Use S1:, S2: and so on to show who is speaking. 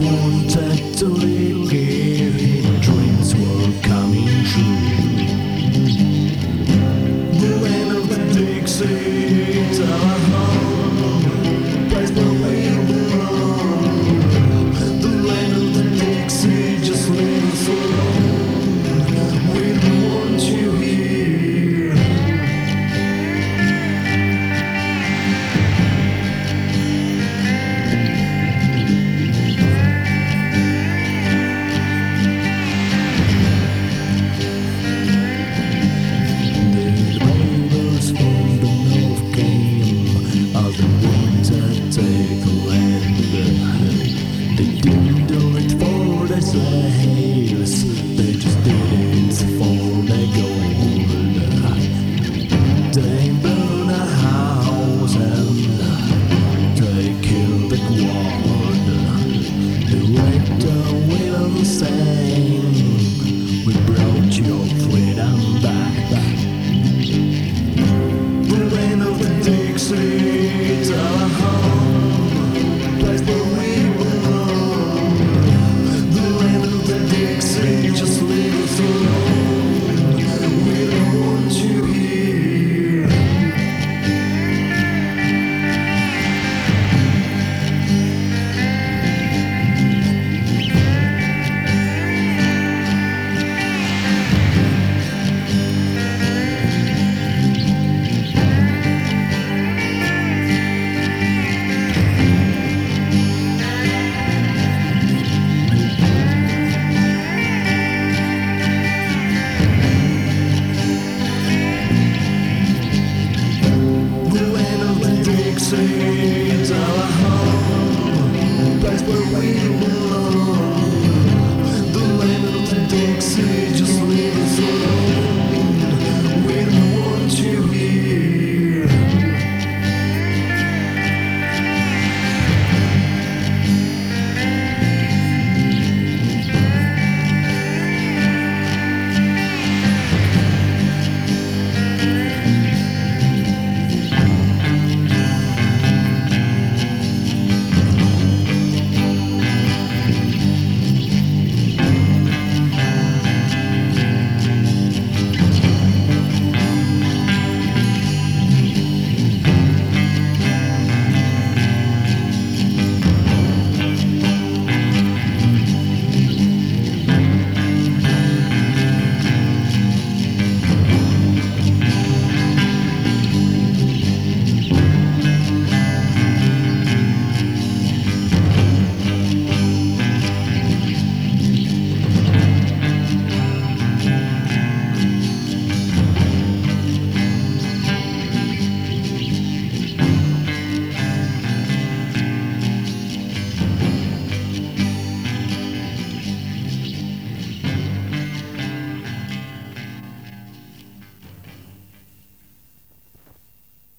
S1: won't Tentacle and the, the doodle it for the sled.